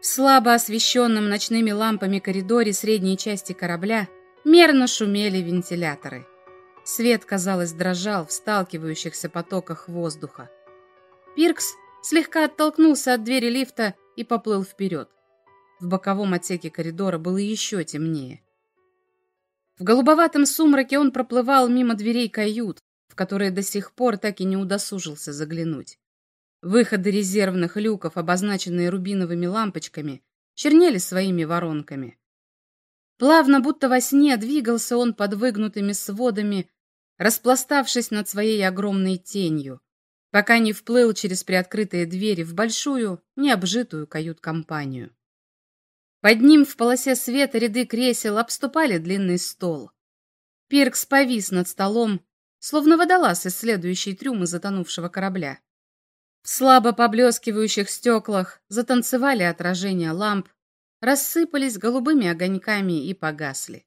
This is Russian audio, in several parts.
В слабо освещенном ночными лампами коридоре средней части корабля мерно шумели вентиляторы. Свет, казалось, дрожал в сталкивающихся потоках воздуха. Пиркс слегка оттолкнулся от двери лифта и поплыл вперед. В боковом отсеке коридора было еще темнее. В голубоватом сумраке он проплывал мимо дверей кают, в которые до сих пор так и не удосужился заглянуть. Выходы резервных люков, обозначенные рубиновыми лампочками, чернели своими воронками. Плавно, будто во сне, двигался он под выгнутыми сводами, распластавшись над своей огромной тенью, пока не вплыл через приоткрытые двери в большую, необжитую кают-компанию. Под ним в полосе света ряды кресел обступали длинный стол. Пиркс повис над столом, словно водолаз, исследующий трюмы затонувшего корабля. В слабо поблескивающих стеклах затанцевали отражения ламп, рассыпались голубыми огоньками и погасли.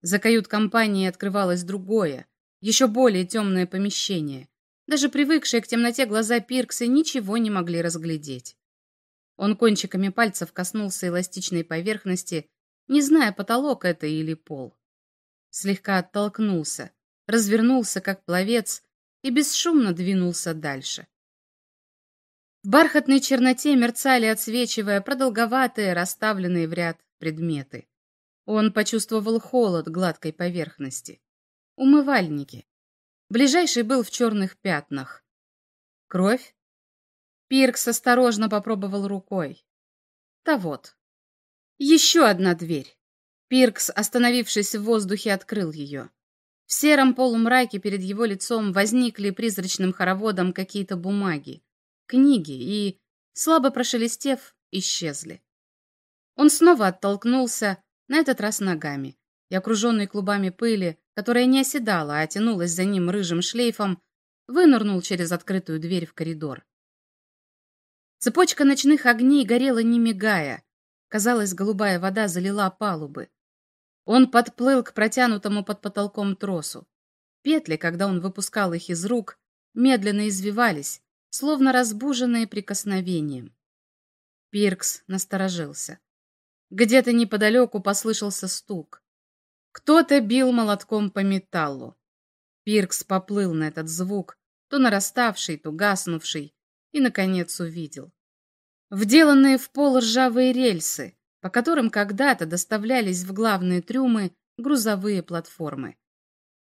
За кают-компанией открывалось другое, еще более темное помещение. Даже привыкшие к темноте глаза Пиркса ничего не могли разглядеть. Он кончиками пальцев коснулся эластичной поверхности, не зная, потолок это или пол. Слегка оттолкнулся, развернулся, как пловец, и бесшумно двинулся дальше. В бархатной черноте мерцали, отсвечивая продолговатые, расставленные в ряд предметы. Он почувствовал холод гладкой поверхности. Умывальники. Ближайший был в черных пятнах. Кровь? Пиркс осторожно попробовал рукой. Да вот. Еще одна дверь. Пиркс, остановившись в воздухе, открыл ее. В сером полумраке перед его лицом возникли призрачным хороводом какие-то бумаги книги и, слабо прошелестев, исчезли. Он снова оттолкнулся, на этот раз ногами, и, окруженный клубами пыли, которая не оседала, а тянулась за ним рыжим шлейфом, вынырнул через открытую дверь в коридор. Цепочка ночных огней горела не мигая. Казалось, голубая вода залила палубы. Он подплыл к протянутому под потолком тросу. Петли, когда он выпускал их из рук, медленно извивались, словно разбуженные прикосновением. Пиркс насторожился. Где-то неподалеку послышался стук. Кто-то бил молотком по металлу. Пиркс поплыл на этот звук, то нараставший, то гаснувший, и, наконец, увидел. Вделанные в пол ржавые рельсы, по которым когда-то доставлялись в главные трюмы грузовые платформы.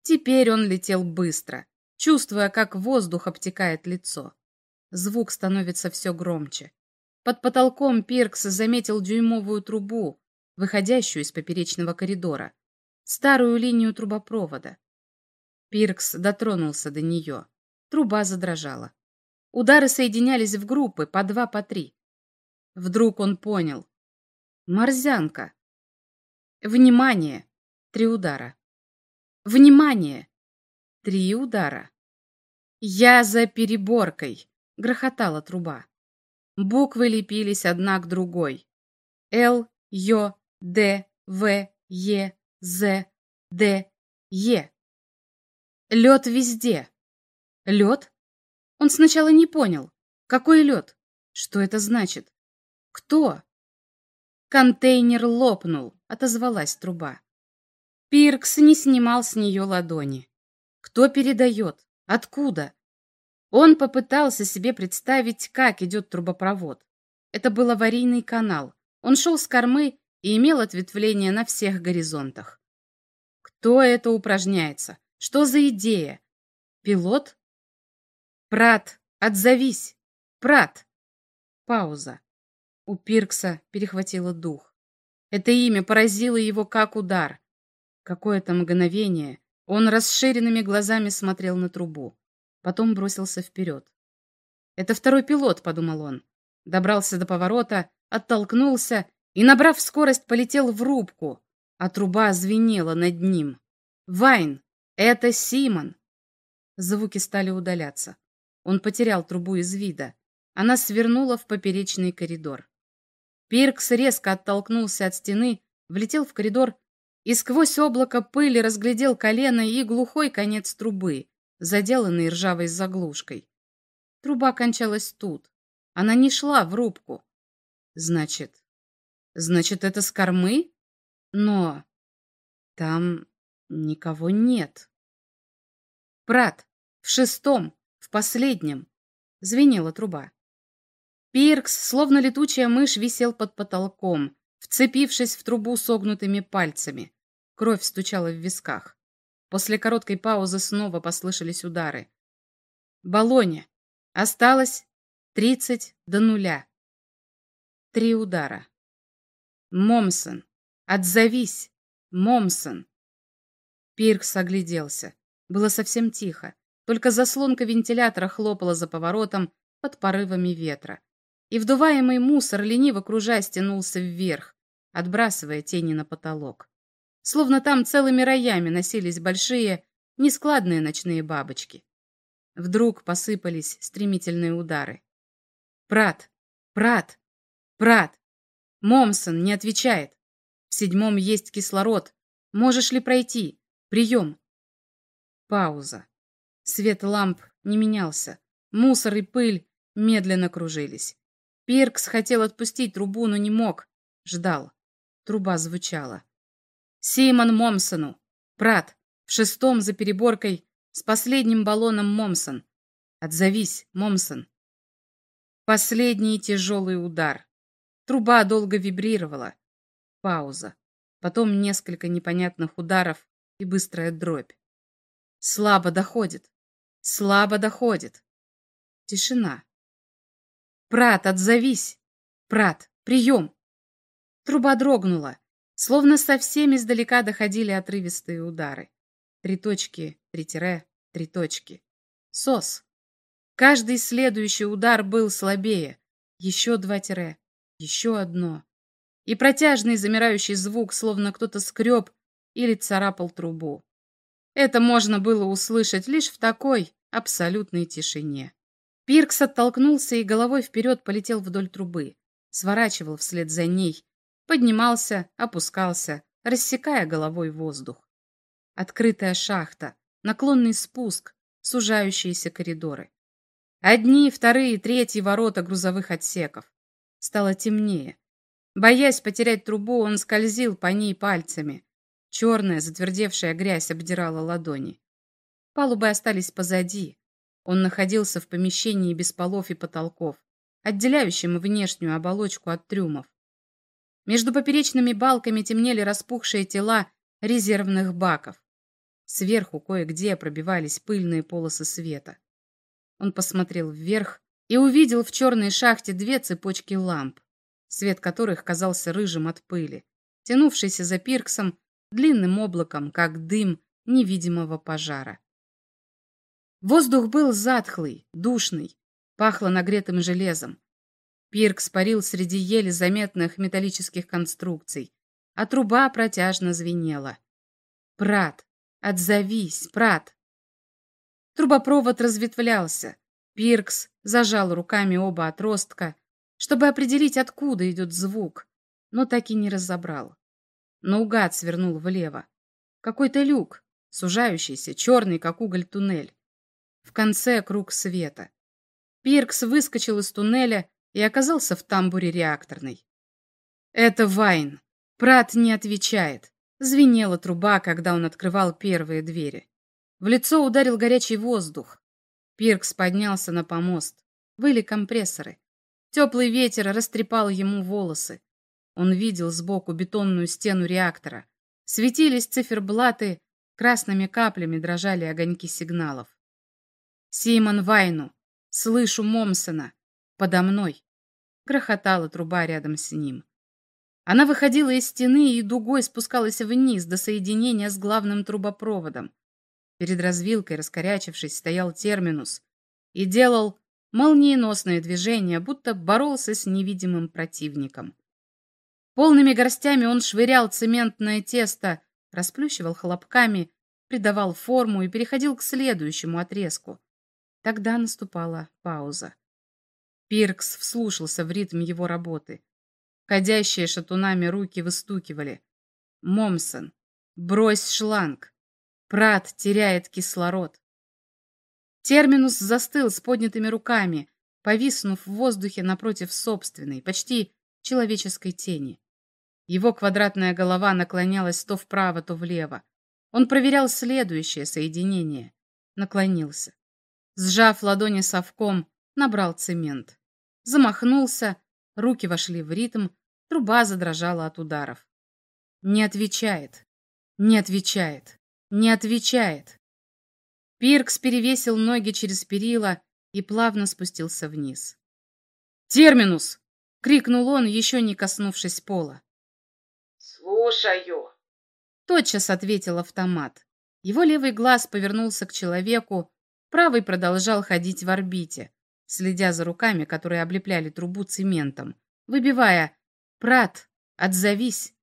Теперь он летел быстро, чувствуя, как воздух обтекает лицо. Звук становится все громче. Под потолком Пиркс заметил дюймовую трубу, выходящую из поперечного коридора, старую линию трубопровода. Пиркс дотронулся до нее. Труба задрожала. Удары соединялись в группы, по два, по три. Вдруг он понял. Морзянка. Внимание! Три удара. Внимание! Три удара. Я за переборкой грохотала труба. Буквы лепились одна к другой. Л, Ё, Д, В, Е, З, Д, Е. Лед везде. Лед? Он сначала не понял. Какой лед? Что это значит? Кто? Контейнер лопнул, отозвалась труба. Пиркс не снимал с нее ладони. Кто передает? Откуда? Он попытался себе представить, как идет трубопровод. Это был аварийный канал. Он шел с кормы и имел ответвление на всех горизонтах. Кто это упражняется? Что за идея? Пилот? Прат, отзовись! Прат! Пауза. У Пиркса перехватило дух. Это имя поразило его как удар. Какое-то мгновение он расширенными глазами смотрел на трубу. Потом бросился вперед. «Это второй пилот», — подумал он. Добрался до поворота, оттолкнулся и, набрав скорость, полетел в рубку, а труба звенела над ним. «Вайн! Это Симон!» Звуки стали удаляться. Он потерял трубу из вида. Она свернула в поперечный коридор. Пиркс резко оттолкнулся от стены, влетел в коридор и сквозь облако пыли разглядел колено и глухой конец трубы, заделанный ржавой заглушкой. Труба кончалась тут. Она не шла в рубку. Значит, значит, это с кормы? Но там никого нет. Прат, в шестом, в последнем, звенела труба. Пиркс, словно летучая мышь, висел под потолком, вцепившись в трубу согнутыми пальцами. Кровь стучала в висках. После короткой паузы снова послышались удары. Болоне. Осталось тридцать до нуля. Три удара. Момсон. Отзовись. Момсон. Пиркс огляделся. Было совсем тихо. Только заслонка вентилятора хлопала за поворотом под порывами ветра и вдуваемый мусор, лениво кружась, тянулся вверх, отбрасывая тени на потолок. Словно там целыми роями носились большие, нескладные ночные бабочки. Вдруг посыпались стремительные удары. «Прат! Прат! Прат! Момсон не отвечает! В седьмом есть кислород! Можешь ли пройти? Прием!» Пауза. Свет ламп не менялся. Мусор и пыль медленно кружились. Пиркс хотел отпустить трубу, но не мог. Ждал. Труба звучала. Симон Момсону. Прат. В шестом за переборкой с последним баллоном Момсон. Отзовись, Момсон. Последний тяжелый удар. Труба долго вибрировала. Пауза. Потом несколько непонятных ударов и быстрая дробь. Слабо доходит. Слабо доходит. Тишина. «Прат, отзовись! Прат, прием!» Труба дрогнула, словно совсем издалека доходили отрывистые удары. Три точки, три тире, три точки. Сос. Каждый следующий удар был слабее. Еще два тире, еще одно. И протяжный замирающий звук, словно кто-то скреб или царапал трубу. Это можно было услышать лишь в такой абсолютной тишине. Пиркс оттолкнулся и головой вперед полетел вдоль трубы, сворачивал вслед за ней, поднимался, опускался, рассекая головой воздух. Открытая шахта, наклонный спуск, сужающиеся коридоры. Одни, вторые, третьи ворота грузовых отсеков. Стало темнее. Боясь потерять трубу, он скользил по ней пальцами. Черная, затвердевшая грязь обдирала ладони. Палубы остались позади, он находился в помещении без полов и потолков, отделяющем внешнюю оболочку от трюмов. Между поперечными балками темнели распухшие тела резервных баков. Сверху кое-где пробивались пыльные полосы света. Он посмотрел вверх и увидел в черной шахте две цепочки ламп, свет которых казался рыжим от пыли, тянувшийся за пирксом длинным облаком, как дым невидимого пожара. Воздух был затхлый, душный, пахло нагретым железом. Пирк спарил среди еле заметных металлических конструкций, а труба протяжно звенела. «Прат! Отзовись, Прат!» Трубопровод разветвлялся. Пиркс зажал руками оба отростка, чтобы определить, откуда идет звук, но так и не разобрал. Наугад свернул влево. Какой-то люк, сужающийся, черный, как уголь туннель. В конце круг света. Пиркс выскочил из туннеля и оказался в тамбуре реакторной. «Это Вайн. Прат не отвечает». Звенела труба, когда он открывал первые двери. В лицо ударил горячий воздух. Пиркс поднялся на помост. Выли компрессоры. Теплый ветер растрепал ему волосы. Он видел сбоку бетонную стену реактора. Светились циферблаты, красными каплями дрожали огоньки сигналов. Симон Вайну! Слышу Момсона! Подо мной!» Грохотала труба рядом с ним. Она выходила из стены и дугой спускалась вниз до соединения с главным трубопроводом. Перед развилкой, раскорячившись, стоял терминус и делал молниеносные движения, будто боролся с невидимым противником. Полными горстями он швырял цементное тесто, расплющивал хлопками, придавал форму и переходил к следующему отрезку. Тогда наступала пауза. Пиркс вслушался в ритм его работы. Ходящие шатунами руки выстукивали. Момсон, брось шланг. Прат теряет кислород. Терминус застыл с поднятыми руками, повиснув в воздухе напротив собственной, почти человеческой тени. Его квадратная голова наклонялась то вправо, то влево. Он проверял следующее соединение. Наклонился. Сжав ладони совком, набрал цемент. Замахнулся, руки вошли в ритм, труба задрожала от ударов. Не отвечает, не отвечает, не отвечает. Пиркс перевесил ноги через перила и плавно спустился вниз. «Терминус!» — крикнул он, еще не коснувшись пола. «Слушаю!» — тотчас ответил автомат. Его левый глаз повернулся к человеку, правый продолжал ходить в орбите, следя за руками, которые облепляли трубу цементом, выбивая «Прат, отзовись!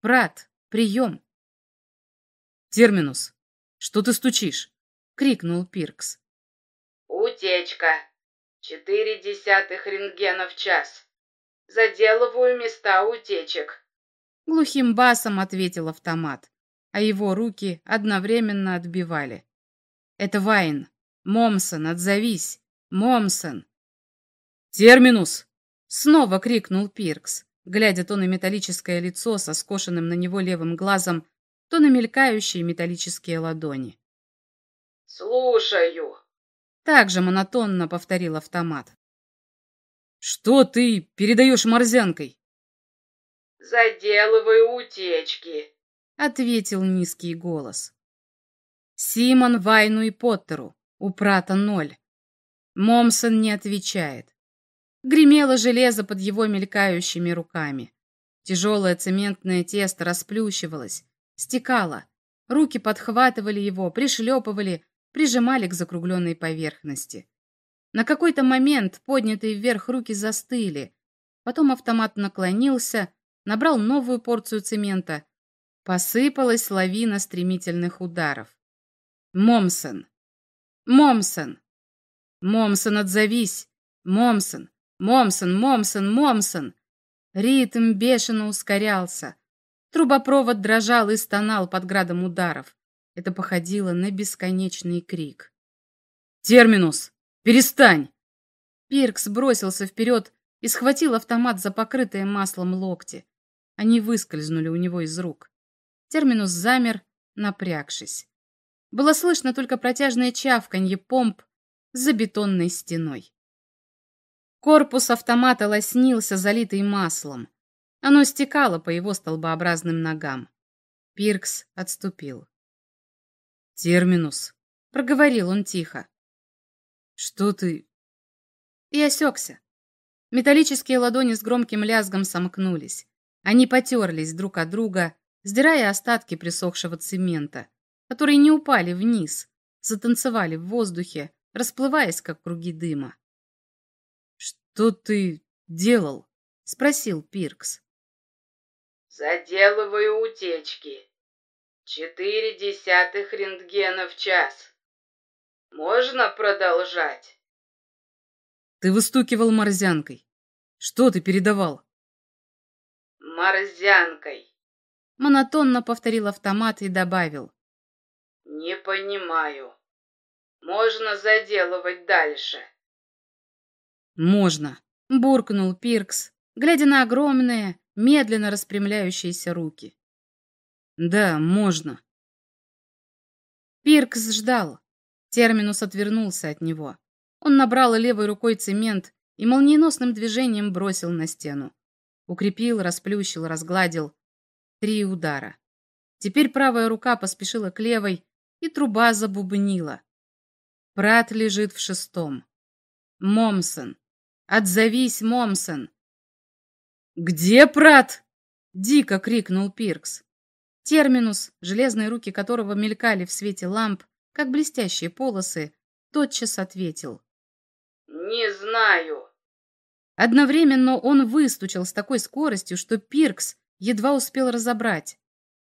Прат, прием!» «Терминус, что ты стучишь?» — крикнул Пиркс. «Утечка. Четыре десятых рентгена в час. Заделываю места утечек». Глухим басом ответил автомат, а его руки одновременно отбивали. «Это Вайн. Момсон, отзовись! Момсон!» «Терминус!» — снова крикнул Пиркс, глядя то на металлическое лицо со скошенным на него левым глазом, то на мелькающие металлические ладони. «Слушаю!» — также монотонно повторил автомат. «Что ты передаешь морзянкой?» «Заделываю утечки», — ответил низкий голос. «Симон, Вайну и Поттеру. У Прата ноль». Момсон не отвечает. Гремело железо под его мелькающими руками. Тяжелое цементное тесто расплющивалось, стекало. Руки подхватывали его, пришлепывали, прижимали к закругленной поверхности. На какой-то момент поднятые вверх руки застыли. Потом автомат наклонился, набрал новую порцию цемента. Посыпалась лавина стремительных ударов. Момсон! Момсон! Момсон, отзовись! Момсон! Момсон! Момсон! Момсон! Ритм бешено ускорялся. Трубопровод дрожал и стонал под градом ударов. Это походило на бесконечный крик. «Терминус! Перестань!» Пиркс бросился вперед и схватил автомат за покрытые маслом локти. Они выскользнули у него из рук. Терминус замер, напрягшись. Было слышно только протяжное чавканье помп за бетонной стеной. Корпус автомата лоснился, залитый маслом. Оно стекало по его столбообразным ногам. Пиркс отступил. «Терминус», — проговорил он тихо. «Что ты...» И осекся. Металлические ладони с громким лязгом сомкнулись. Они потерлись друг от друга, сдирая остатки присохшего цемента, которые не упали вниз, затанцевали в воздухе, расплываясь, как круги дыма. «Что ты делал?» — спросил Пиркс. «Заделываю утечки. Четыре десятых рентгена в час. Можно продолжать?» «Ты выстукивал морзянкой. Что ты передавал?» «Морзянкой», — монотонно повторил автомат и добавил. «Не понимаю. Можно заделывать дальше?» «Можно», — буркнул Пиркс, глядя на огромные, медленно распрямляющиеся руки. «Да, можно». Пиркс ждал. Терминус отвернулся от него. Он набрал левой рукой цемент и молниеносным движением бросил на стену. Укрепил, расплющил, разгладил. Три удара. Теперь правая рука поспешила к левой, и труба забубнила. Прат лежит в шестом. Момсон. Отзовись, Момсон. «Где Прат?» — дико крикнул Пиркс. Терминус, железные руки которого мелькали в свете ламп, как блестящие полосы, тотчас ответил. «Не знаю». Одновременно он выстучил с такой скоростью, что Пиркс едва успел разобрать.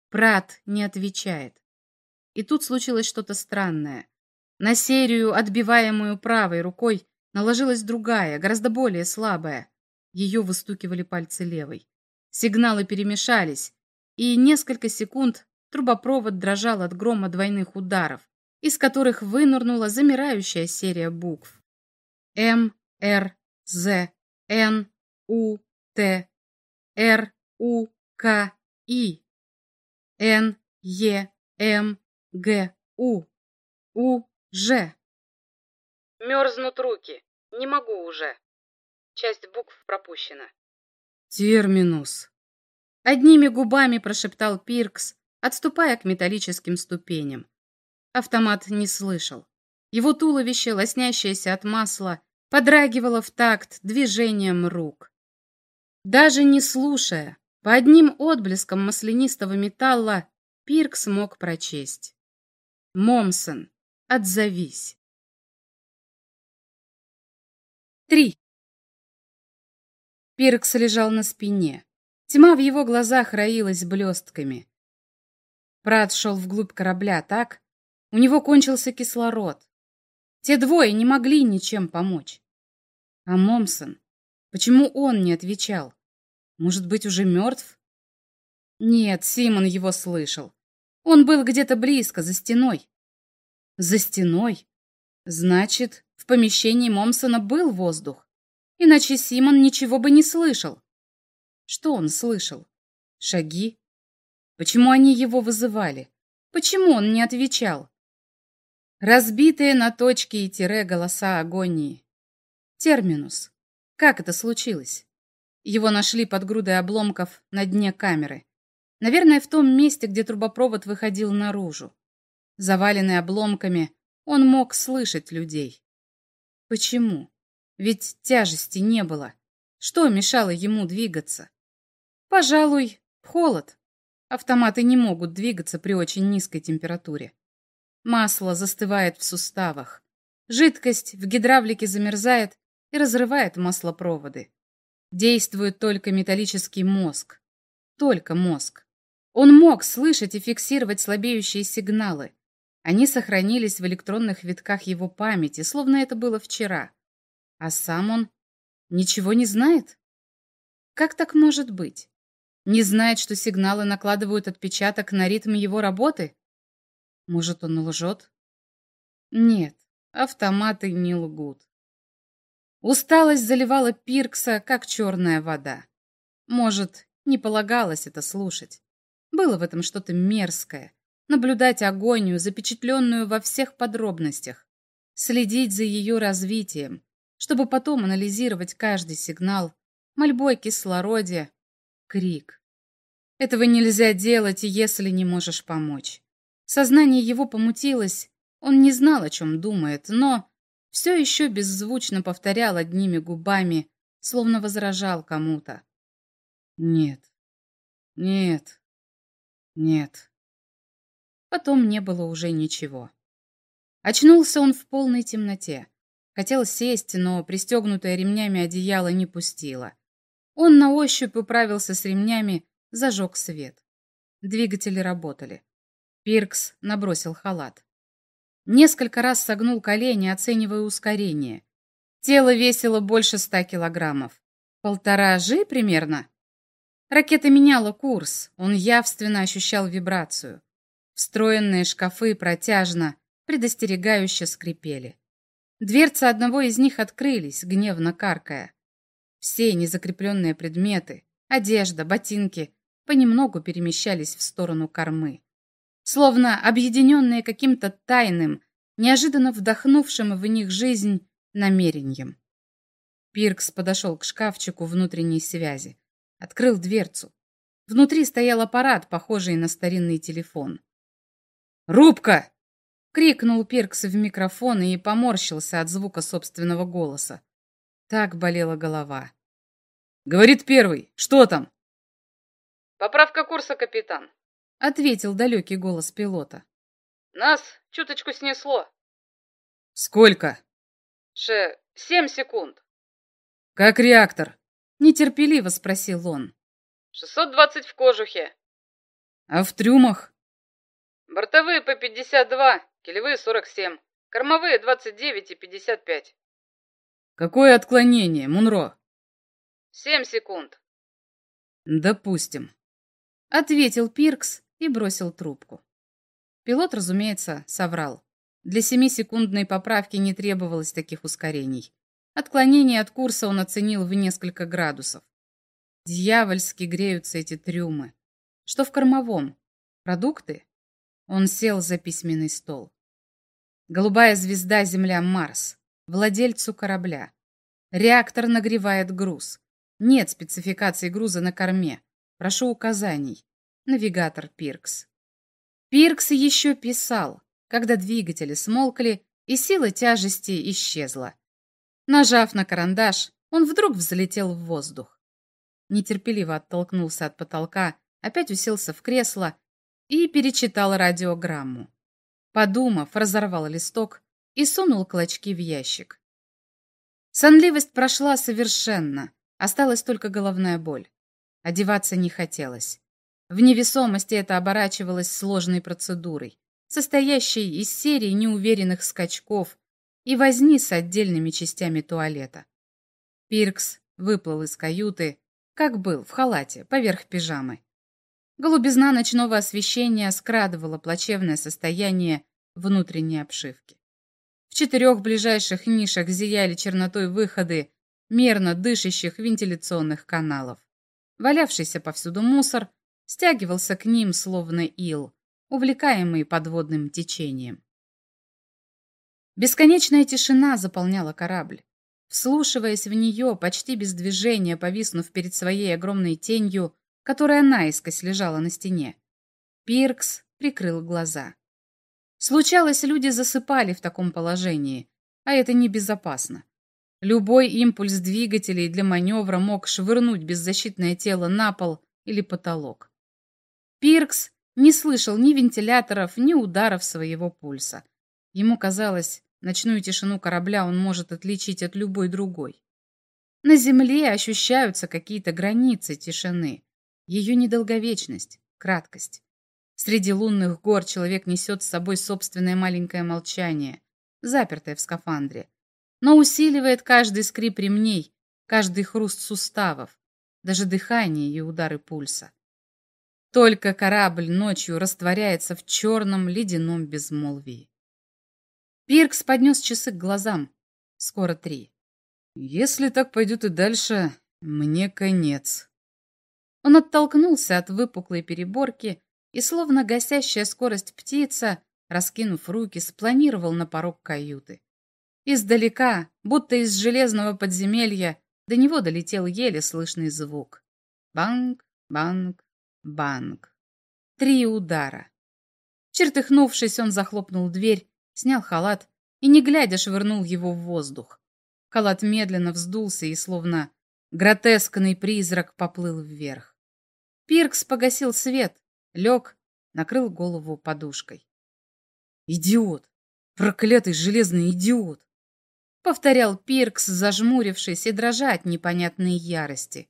Прат не отвечает. И тут случилось что-то странное. На серию, отбиваемую правой рукой, наложилась другая, гораздо более слабая. Ее выстукивали пальцы левой. Сигналы перемешались, и несколько секунд трубопровод дрожал от грома двойных ударов, из которых вынырнула замирающая серия букв. М, Р, З, Н, У, Т, Р, У, К, И. Н, Е, М, Г, У. У, Ж. Мерзнут руки. Не могу уже. Часть букв пропущена. Терминус. Одними губами прошептал Пиркс, отступая к металлическим ступеням. Автомат не слышал. Его туловище, лоснящееся от масла, подрагивало в такт движением рук. Даже не слушая, по одним отблескам маслянистого металла Пиркс мог прочесть. «Момсон, отзовись». Три. Пиркс лежал на спине. Тьма в его глазах роилась блестками. Прат шел вглубь корабля так, у него кончился кислород. Те двое не могли ничем помочь. А Момсон, почему он не отвечал? Может быть, уже мертв? Нет, Симон его слышал. Он был где-то близко, за стеной. За стеной? Значит, в помещении Момсона был воздух. Иначе Симон ничего бы не слышал. Что он слышал? Шаги? Почему они его вызывали? Почему он не отвечал? Разбитые на точки и тире голоса агонии. Терминус. Как это случилось? Его нашли под грудой обломков на дне камеры. Наверное, в том месте, где трубопровод выходил наружу. Заваленный обломками, он мог слышать людей. Почему? Ведь тяжести не было. Что мешало ему двигаться? Пожалуй, холод. Автоматы не могут двигаться при очень низкой температуре. Масло застывает в суставах. Жидкость в гидравлике замерзает и разрывает маслопроводы. Действует только металлический мозг. Только мозг. Он мог слышать и фиксировать слабеющие сигналы. Они сохранились в электронных витках его памяти, словно это было вчера. А сам он ничего не знает? Как так может быть? Не знает, что сигналы накладывают отпечаток на ритм его работы? Может, он лжет? Нет, автоматы не лгут. Усталость заливала Пиркса, как черная вода. Может, не полагалось это слушать. Было в этом что-то мерзкое. Наблюдать агонию, запечатленную во всех подробностях. Следить за ее развитием, чтобы потом анализировать каждый сигнал, мольбой кислороде, крик. Этого нельзя делать, если не можешь помочь. Сознание его помутилось, он не знал, о чем думает, но все еще беззвучно повторял одними губами, словно возражал кому-то. «Нет, нет, нет». Потом не было уже ничего. Очнулся он в полной темноте. Хотел сесть, но пристегнутое ремнями одеяло не пустило. Он на ощупь управился с ремнями, зажег свет. Двигатели работали. Пиркс набросил халат. Несколько раз согнул колени, оценивая ускорение. Тело весило больше ста килограммов. Полтора жи примерно. Ракета меняла курс, он явственно ощущал вибрацию. Встроенные шкафы протяжно, предостерегающе скрипели. Дверцы одного из них открылись, гневно каркая. Все незакрепленные предметы, одежда, ботинки понемногу перемещались в сторону кормы словно объединенные каким-то тайным, неожиданно вдохнувшим в них жизнь намерением. Пиркс подошел к шкафчику внутренней связи, открыл дверцу. Внутри стоял аппарат, похожий на старинный телефон. «Рубка!» — крикнул Пиркс в микрофон и поморщился от звука собственного голоса. Так болела голова. «Говорит первый, что там?» «Поправка курса, капитан», ответил далекий голос пилота. Нас чуточку снесло. Сколько? Ше, семь секунд. Как реактор? Нетерпеливо спросил он. 620 в кожухе. А в трюмах? Бортовые по 52, килевые 47, кормовые 29 и 55. Какое отклонение, Мунро? 7 секунд. Допустим. Ответил Пиркс и бросил трубку. Пилот, разумеется, соврал. Для семисекундной поправки не требовалось таких ускорений. Отклонение от курса он оценил в несколько градусов. Дьявольски греются эти трюмы. Что в кормовом? Продукты? Он сел за письменный стол. Голубая звезда Земля-Марс. Владельцу корабля. Реактор нагревает груз. Нет спецификации груза на корме. Прошу указаний. Навигатор Пиркс. Пиркс еще писал, когда двигатели смолкли и сила тяжести исчезла. Нажав на карандаш, он вдруг взлетел в воздух. Нетерпеливо оттолкнулся от потолка, опять уселся в кресло и перечитал радиограмму. Подумав, разорвал листок и сунул клочки в ящик. Сонливость прошла совершенно, осталась только головная боль. Одеваться не хотелось. В невесомости это оборачивалось сложной процедурой, состоящей из серии неуверенных скачков и возни с отдельными частями туалета. Пиркс выплыл из каюты, как был, в халате, поверх пижамы. Голубизна ночного освещения скрадывала плачевное состояние внутренней обшивки. В четырех ближайших нишах зияли чернотой выходы мерно дышащих вентиляционных каналов. Валявшийся повсюду мусор стягивался к ним, словно ил, увлекаемый подводным течением. Бесконечная тишина заполняла корабль. Вслушиваясь в нее, почти без движения, повиснув перед своей огромной тенью, которая наискось лежала на стене, Пиркс прикрыл глаза. Случалось, люди засыпали в таком положении, а это небезопасно. Любой импульс двигателей для маневра мог швырнуть беззащитное тело на пол или потолок. Пиркс не слышал ни вентиляторов, ни ударов своего пульса. Ему казалось, ночную тишину корабля он может отличить от любой другой. На Земле ощущаются какие-то границы тишины, ее недолговечность, краткость. Среди лунных гор человек несет с собой собственное маленькое молчание, запертое в скафандре, но усиливает каждый скрип ремней, каждый хруст суставов, даже дыхание и удары пульса. Только корабль ночью растворяется в черном ледяном безмолвии. Пиркс поднес часы к глазам. Скоро три. Если так пойдет и дальше, мне конец. Он оттолкнулся от выпуклой переборки и, словно гасящая скорость птица, раскинув руки, спланировал на порог каюты. Издалека, будто из железного подземелья, до него долетел еле слышный звук. Банг, банг, банг. Три удара. Чертыхнувшись, он захлопнул дверь, снял халат и, не глядя, швырнул его в воздух. Халат медленно вздулся и, словно гротескный призрак, поплыл вверх. Пиркс погасил свет, лег, накрыл голову подушкой. «Идиот! Проклятый железный идиот!» Повторял Пиркс, зажмурившись и дрожа от непонятной ярости.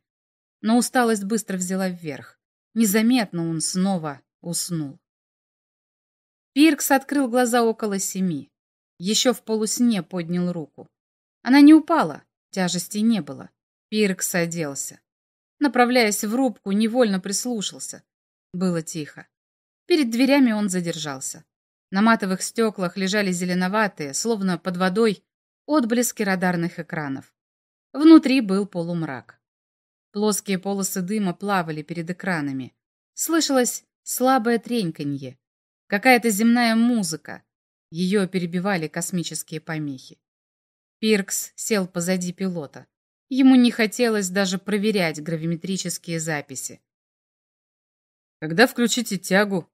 Но усталость быстро взяла вверх. Незаметно он снова уснул. Пиркс открыл глаза около семи. Еще в полусне поднял руку. Она не упала, тяжести не было. Пиркс оделся. Направляясь в рубку, невольно прислушался. Было тихо. Перед дверями он задержался. На матовых стеклах лежали зеленоватые, словно под водой, отблески радарных экранов. Внутри был полумрак. Плоские полосы дыма плавали перед экранами. Слышалось слабое треньканье. Какая-то земная музыка. Ее перебивали космические помехи. Пиркс сел позади пилота. Ему не хотелось даже проверять гравиметрические записи. Когда включите тягу?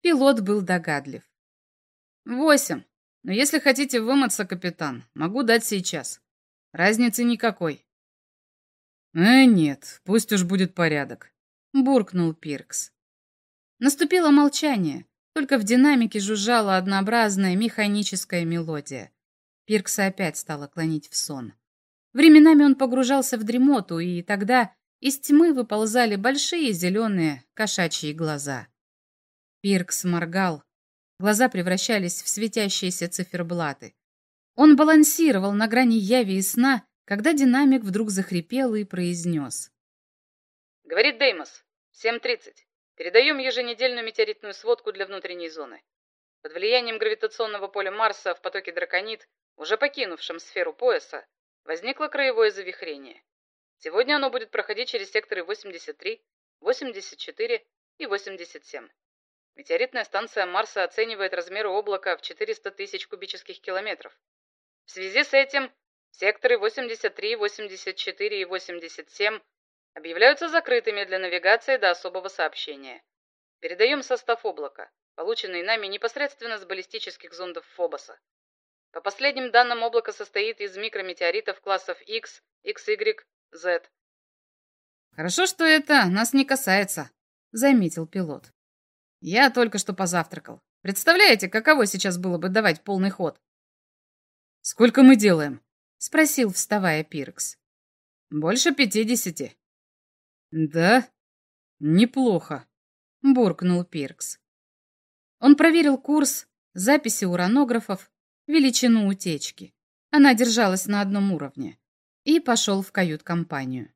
Пилот был догадлив. Восемь. Но если хотите вымыться, капитан, могу дать сейчас. Разницы никакой. Э, нет, пусть уж будет порядок. Буркнул Пиркс. Наступило молчание, только в динамике жужжала однообразная механическая мелодия. Пиркса опять стало клонить в сон. Временами он погружался в дремоту, и тогда из тьмы выползали большие зеленые кошачьи глаза. Пиркс моргал. Глаза превращались в светящиеся циферблаты. Он балансировал на грани яви и сна, когда динамик вдруг захрипел и произнес. «Говорит Деймос, 7.30. Передаем еженедельную метеоритную сводку для внутренней зоны. Под влиянием гравитационного поля Марса в потоке драконит, уже покинувшем сферу пояса, возникло краевое завихрение. Сегодня оно будет проходить через секторы 83, 84 и 87. Метеоритная станция Марса оценивает размеры облака в 400 тысяч кубических километров. В связи с этим секторы 83, 84 и 87 объявляются закрытыми для навигации до особого сообщения. Передаем состав облака, полученный нами непосредственно с баллистических зондов Фобоса. По последним данным, облако состоит из микрометеоритов классов X, XY, Z. «Хорошо, что это нас не касается», — заметил пилот. «Я только что позавтракал. Представляете, каково сейчас было бы давать полный ход?» «Сколько мы делаем?» — спросил, вставая Пиркс. «Больше пятидесяти». «Да? Неплохо», — буркнул Пиркс. Он проверил курс, записи уранографов, величину утечки. Она держалась на одном уровне и пошел в кают-компанию.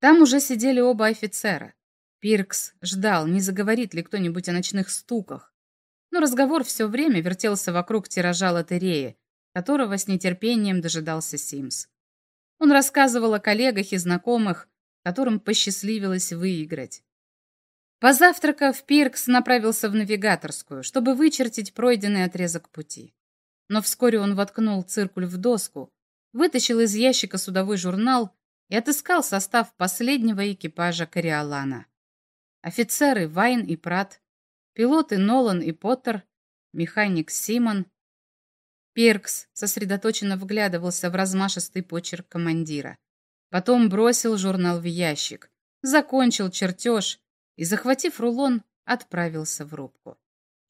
Там уже сидели оба офицера. Пиркс ждал, не заговорит ли кто-нибудь о ночных стуках. Но разговор все время вертелся вокруг тиража лотереи, которого с нетерпением дожидался Симс. Он рассказывал о коллегах и знакомых, которым посчастливилось выиграть. Позавтракав, Пиркс направился в навигаторскую, чтобы вычертить пройденный отрезок пути. Но вскоре он воткнул циркуль в доску, вытащил из ящика судовой журнал и отыскал состав последнего экипажа Кориолана. Офицеры Вайн и Прат, пилоты Нолан и Поттер, механик Симон. Перкс сосредоточенно вглядывался в размашистый почерк командира. Потом бросил журнал в ящик, закончил чертеж и, захватив рулон, отправился в рубку.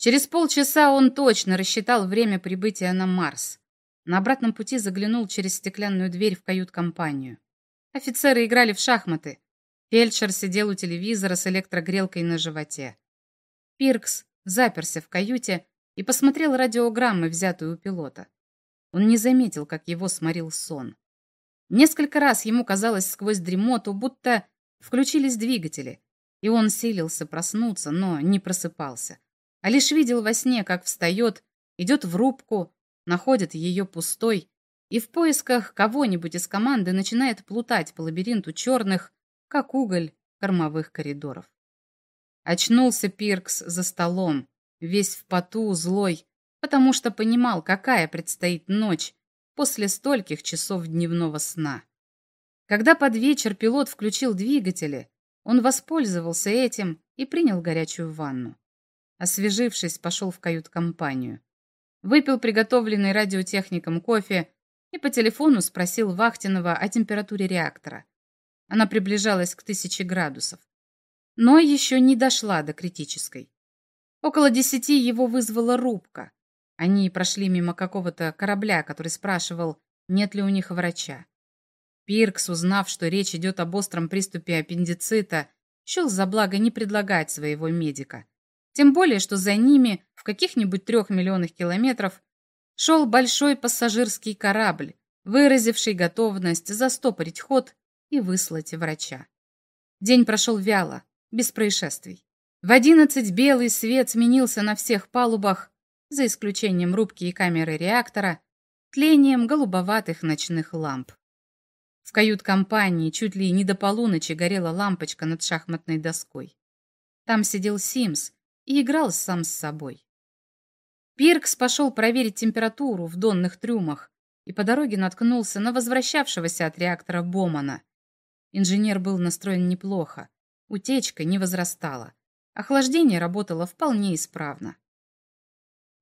Через полчаса он точно рассчитал время прибытия на Марс. На обратном пути заглянул через стеклянную дверь в кают-компанию. Офицеры играли в шахматы. Фельдшер сидел у телевизора с электрогрелкой на животе. Пиркс заперся в каюте и посмотрел радиограммы, взятую у пилота. Он не заметил, как его сморил сон. Несколько раз ему казалось сквозь дремоту, будто включились двигатели, и он силился проснуться, но не просыпался, а лишь видел во сне, как встает, идет в рубку, находит ее пустой и в поисках кого-нибудь из команды начинает плутать по лабиринту черных, как уголь, кормовых коридоров. Очнулся Пиркс за столом, весь в поту, злой, потому что понимал, какая предстоит ночь после стольких часов дневного сна. Когда под вечер пилот включил двигатели, он воспользовался этим и принял горячую ванну. Освежившись, пошел в кают-компанию выпил приготовленный радиотехником кофе и по телефону спросил Вахтинова о температуре реактора. Она приближалась к тысяче градусов, но еще не дошла до критической. Около десяти его вызвала рубка. Они прошли мимо какого-то корабля, который спрашивал, нет ли у них врача. Пиркс, узнав, что речь идет об остром приступе аппендицита, счел за благо не предлагать своего медика. Тем более, что за ними в каких-нибудь трех миллионах километров шел большой пассажирский корабль, выразивший готовность застопорить ход и выслать врача. День прошел вяло, без происшествий. В одиннадцать белый свет сменился на всех палубах, за исключением рубки и камеры реактора, тлением голубоватых ночных ламп. В кают-компании чуть ли не до полуночи горела лампочка над шахматной доской. Там сидел Симс и играл сам с собой. Пиркс пошел проверить температуру в донных трюмах и по дороге наткнулся на возвращавшегося от реактора Бомана. Инженер был настроен неплохо, утечка не возрастала, охлаждение работало вполне исправно.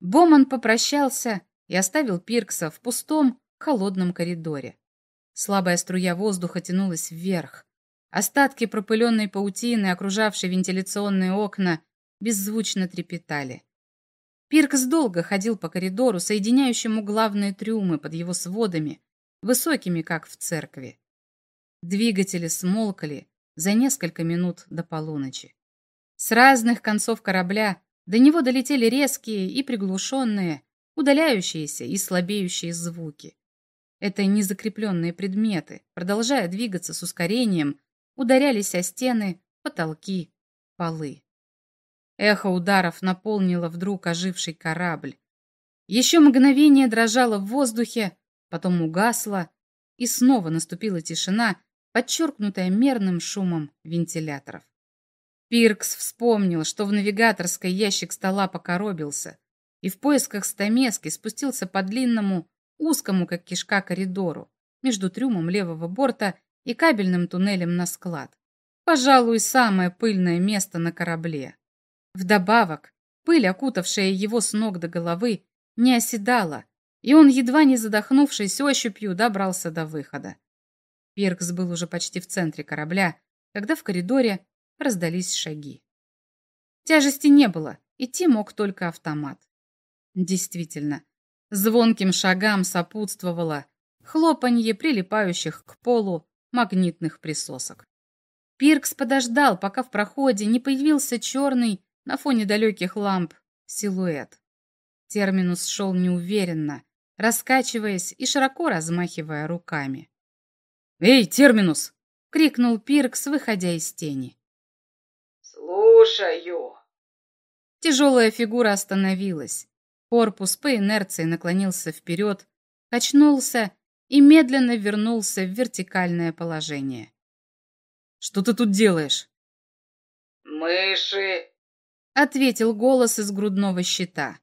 Боман попрощался и оставил Пиркса в пустом, холодном коридоре. Слабая струя воздуха тянулась вверх. Остатки пропыленной паутины, окружавшей вентиляционные окна, беззвучно трепетали. Пиркс долго ходил по коридору, соединяющему главные трюмы под его сводами, высокими, как в церкви. Двигатели смолкали за несколько минут до полуночи. С разных концов корабля до него долетели резкие и приглушенные, удаляющиеся и слабеющие звуки. Это незакрепленные предметы, продолжая двигаться с ускорением, ударялись о стены, потолки, полы. Эхо ударов наполнило вдруг оживший корабль. Еще мгновение дрожало в воздухе, потом угасло, и снова наступила тишина, подчеркнутая мерным шумом вентиляторов. Пиркс вспомнил, что в навигаторской ящик стола покоробился и в поисках стамески спустился по длинному, узкому, как кишка, коридору между трюмом левого борта и кабельным туннелем на склад. Пожалуй, самое пыльное место на корабле. Вдобавок, пыль, окутавшая его с ног до головы, не оседала, и он, едва не задохнувшись ощупью, добрался до выхода. Пиркс был уже почти в центре корабля, когда в коридоре раздались шаги. Тяжести не было, идти мог только автомат. Действительно, звонким шагам сопутствовало хлопанье прилипающих к полу магнитных присосок. Пиркс подождал, пока в проходе не появился черный на фоне далеких ламп силуэт. Терминус шел неуверенно, раскачиваясь и широко размахивая руками. «Эй, Терминус!» — крикнул Пиркс, выходя из тени. «Слушаю!» Тяжелая фигура остановилась. Корпус по инерции наклонился вперед, качнулся и медленно вернулся в вертикальное положение. «Что ты тут делаешь?» «Мыши!» — ответил голос из грудного щита.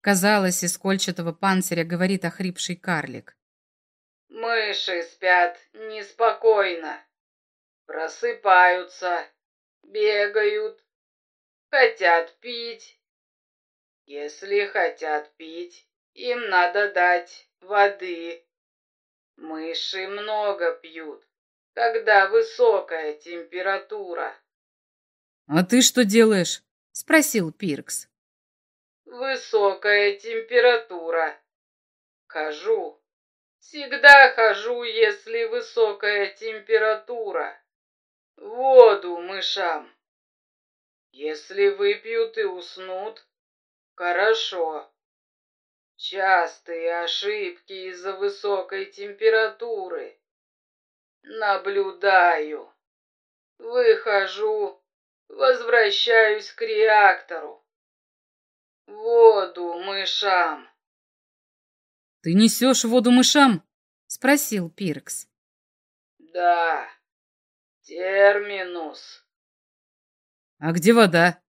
Казалось, из кольчатого панциря говорит охрипший карлик. «Мыши спят неспокойно, просыпаются, бегают, хотят пить. Если хотят пить, им надо дать воды. Мыши много пьют, когда высокая температура. «А ты что делаешь?» — спросил Пиркс. Высокая температура. Хожу. Всегда хожу, если высокая температура. Воду мышам. Если выпьют и уснут, хорошо. Частые ошибки из-за высокой температуры. Наблюдаю. Выхожу, возвращаюсь к реактору. Воду мышам. Ты несешь воду мышам? Спросил Пиркс. Да. Терминус. А где вода?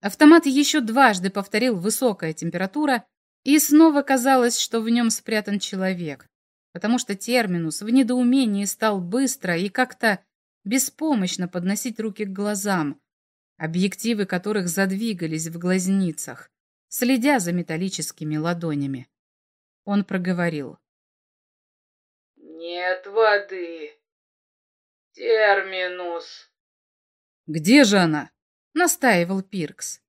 Автомат еще дважды повторил высокая температура, и снова казалось, что в нем спрятан человек, потому что терминус в недоумении стал быстро и как-то беспомощно подносить руки к глазам, объективы которых задвигались в глазницах, следя за металлическими ладонями. Он проговорил. «Нет воды. Терминус». «Где же она?» — настаивал Пиркс.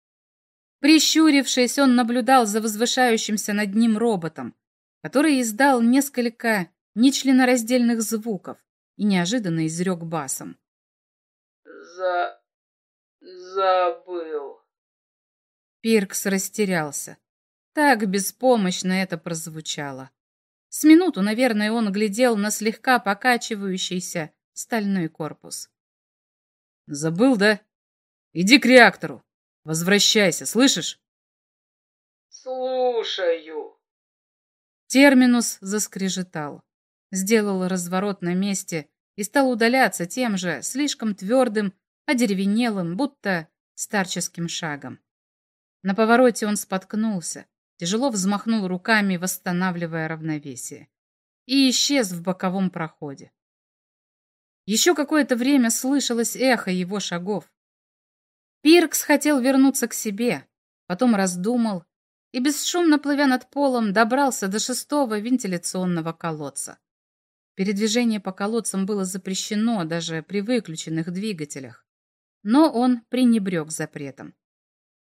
Прищурившись, он наблюдал за возвышающимся над ним роботом, который издал несколько нечленораздельных звуков и неожиданно изрек басом. «За... Забыл. Пиркс растерялся. Так беспомощно это прозвучало. С минуту, наверное, он глядел на слегка покачивающийся стальной корпус. Забыл, да? Иди к реактору. Возвращайся, слышишь? Слушаю. Терминус заскрежетал. Сделал разворот на месте и стал удаляться тем же, слишком твердым одеревенелым, будто старческим шагом. На повороте он споткнулся, тяжело взмахнул руками, восстанавливая равновесие, и исчез в боковом проходе. Еще какое-то время слышалось эхо его шагов. Пиркс хотел вернуться к себе, потом раздумал и, бесшумно плывя над полом, добрался до шестого вентиляционного колодца. Передвижение по колодцам было запрещено даже при выключенных двигателях но он пренебрег запретом.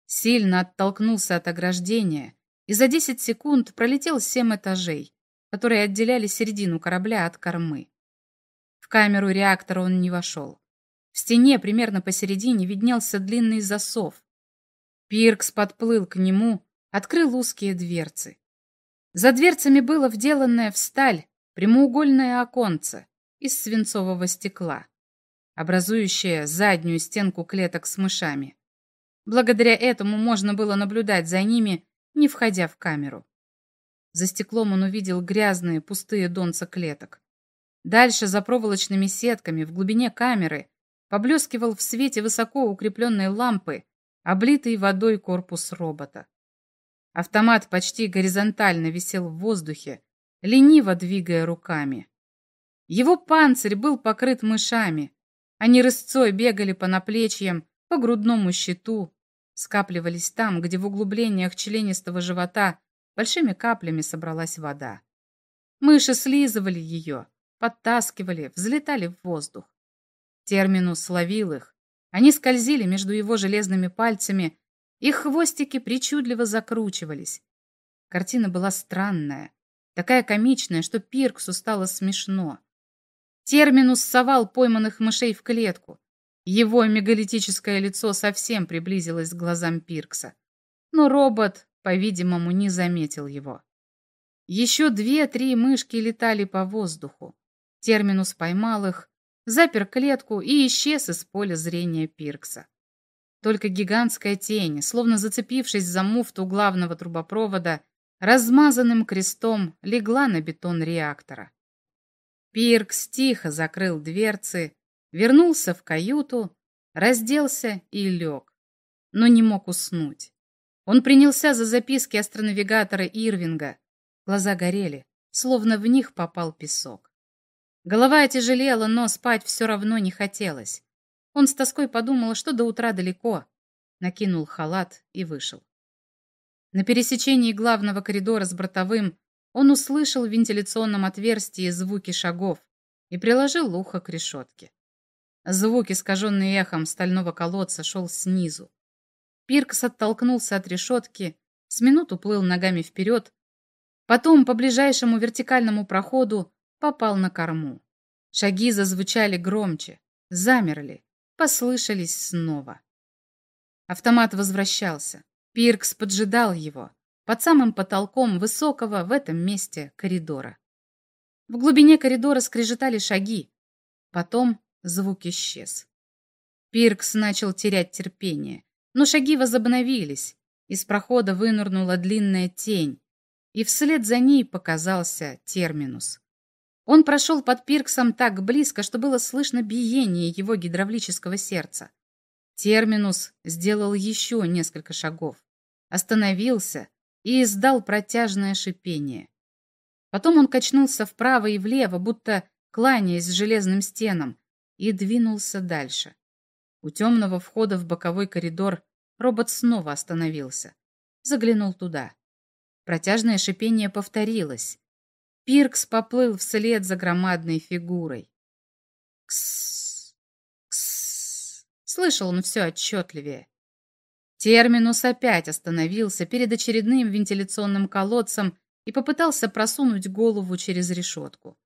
Сильно оттолкнулся от ограждения и за 10 секунд пролетел семь этажей, которые отделяли середину корабля от кормы. В камеру реактора он не вошел. В стене примерно посередине виднелся длинный засов. Пиркс подплыл к нему, открыл узкие дверцы. За дверцами было вделанное в сталь прямоугольное оконце из свинцового стекла образующая заднюю стенку клеток с мышами. Благодаря этому можно было наблюдать за ними, не входя в камеру. За стеклом он увидел грязные пустые донца клеток. Дальше, за проволочными сетками, в глубине камеры, поблескивал в свете высоко укрепленной лампы, облитый водой корпус робота. Автомат почти горизонтально висел в воздухе, лениво двигая руками. Его панцирь был покрыт мышами. Они рысцой бегали по наплечьям, по грудному щиту, скапливались там, где в углублениях членистого живота большими каплями собралась вода. Мыши слизывали ее, подтаскивали, взлетали в воздух. Терминус ловил их. Они скользили между его железными пальцами, их хвостики причудливо закручивались. Картина была странная, такая комичная, что Пирксу стало смешно. Терминус совал пойманных мышей в клетку. Его мегалитическое лицо совсем приблизилось к глазам Пиркса. Но робот, по-видимому, не заметил его. Еще две-три мышки летали по воздуху. Терминус поймал их, запер клетку и исчез из поля зрения Пиркса. Только гигантская тень, словно зацепившись за муфту главного трубопровода, размазанным крестом легла на бетон реактора. Пиркс тихо закрыл дверцы, вернулся в каюту, разделся и лег, но не мог уснуть. Он принялся за записки астронавигатора Ирвинга. Глаза горели, словно в них попал песок. Голова тяжелела, но спать все равно не хотелось. Он с тоской подумал, что до утра далеко. Накинул халат и вышел. На пересечении главного коридора с бортовым он услышал в вентиляционном отверстии звуки шагов и приложил ухо к решетке. Звук, искаженный эхом стального колодца, шел снизу. Пиркс оттолкнулся от решетки, с минут уплыл ногами вперед, потом по ближайшему вертикальному проходу попал на корму. Шаги зазвучали громче, замерли, послышались снова. Автомат возвращался. Пиркс поджидал его под самым потолком высокого в этом месте коридора. В глубине коридора скрежетали шаги. Потом звук исчез. Пиркс начал терять терпение, но шаги возобновились. Из прохода вынырнула длинная тень, и вслед за ней показался терминус. Он прошел под Пирксом так близко, что было слышно биение его гидравлического сердца. Терминус сделал еще несколько шагов, остановился и издал протяжное шипение. Потом он качнулся вправо и влево, будто кланяясь железным стенам, и двинулся дальше. У темного входа в боковой коридор робот снова остановился. Заглянул туда. Протяжное шипение повторилось. Пиркс поплыл вслед за громадной фигурой. Слышал он все отчетливее. Терминус опять остановился перед очередным вентиляционным колодцем и попытался просунуть голову через решетку.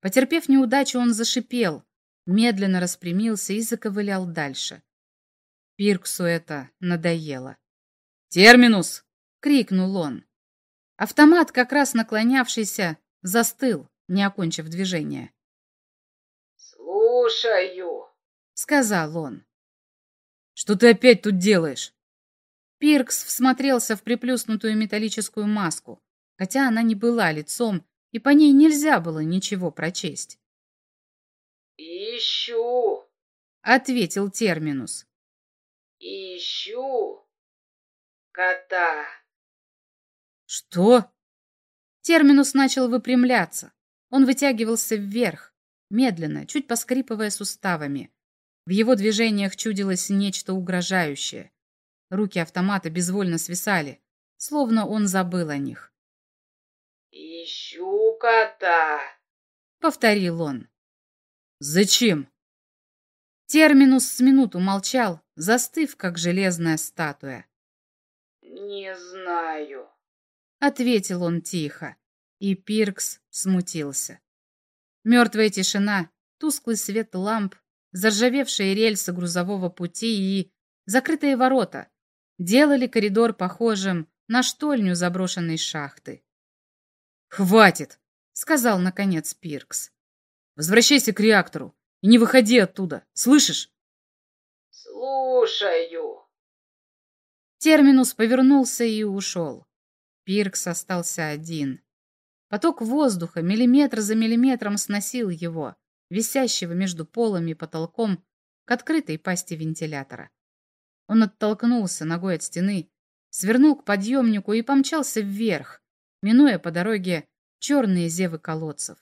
Потерпев неудачу, он зашипел, медленно распрямился и заковылял дальше. Пирксу это надоело. «Терминус!» — крикнул он. Автомат, как раз наклонявшийся, застыл, не окончив движение. «Слушаю», — сказал он. «Что ты опять тут делаешь?» Пиркс всмотрелся в приплюснутую металлическую маску, хотя она не была лицом, и по ней нельзя было ничего прочесть. «Ищу», — ответил Терминус. «Ищу кота». «Что?» Терминус начал выпрямляться. Он вытягивался вверх, медленно, чуть поскрипывая суставами. В его движениях чудилось нечто угрожающее. Руки автомата безвольно свисали, словно он забыл о них. «Ищу кота», — повторил он. «Зачем?» Терминус с минуту молчал, застыв, как железная статуя. «Не знаю», — ответил он тихо, и Пиркс смутился. Мертвая тишина, тусклый свет ламп, заржавевшие рельсы грузового пути и закрытые ворота делали коридор похожим на штольню заброшенной шахты. «Хватит!» — сказал, наконец, Пиркс. «Возвращайся к реактору и не выходи оттуда, слышишь?» «Слушаю». Терминус повернулся и ушел. Пиркс остался один. Поток воздуха миллиметр за миллиметром сносил его, висящего между полом и потолком, к открытой пасти вентилятора. Он оттолкнулся ногой от стены, свернул к подъемнику и помчался вверх, минуя по дороге черные зевы колодцев,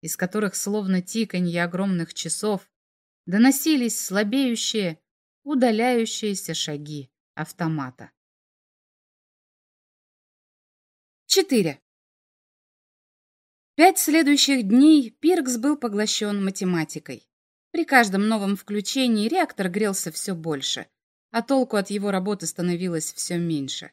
из которых, словно тиканье огромных часов, доносились слабеющие, удаляющиеся шаги автомата. 4. Пять следующих дней Пиркс был поглощен математикой. При каждом новом включении реактор грелся все больше, а толку от его работы становилось все меньше.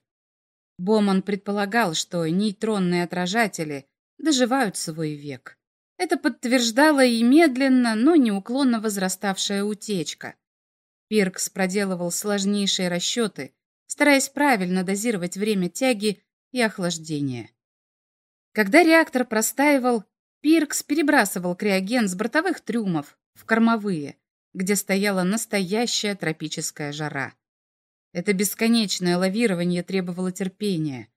Боман предполагал, что нейтронные отражатели доживают свой век. Это подтверждала и медленно, но неуклонно возраставшая утечка. Пиркс проделывал сложнейшие расчеты, стараясь правильно дозировать время тяги и охлаждения. Когда реактор простаивал, Пиркс перебрасывал криоген с бортовых трюмов в кормовые, где стояла настоящая тропическая жара. Это бесконечное лавирование требовало терпения.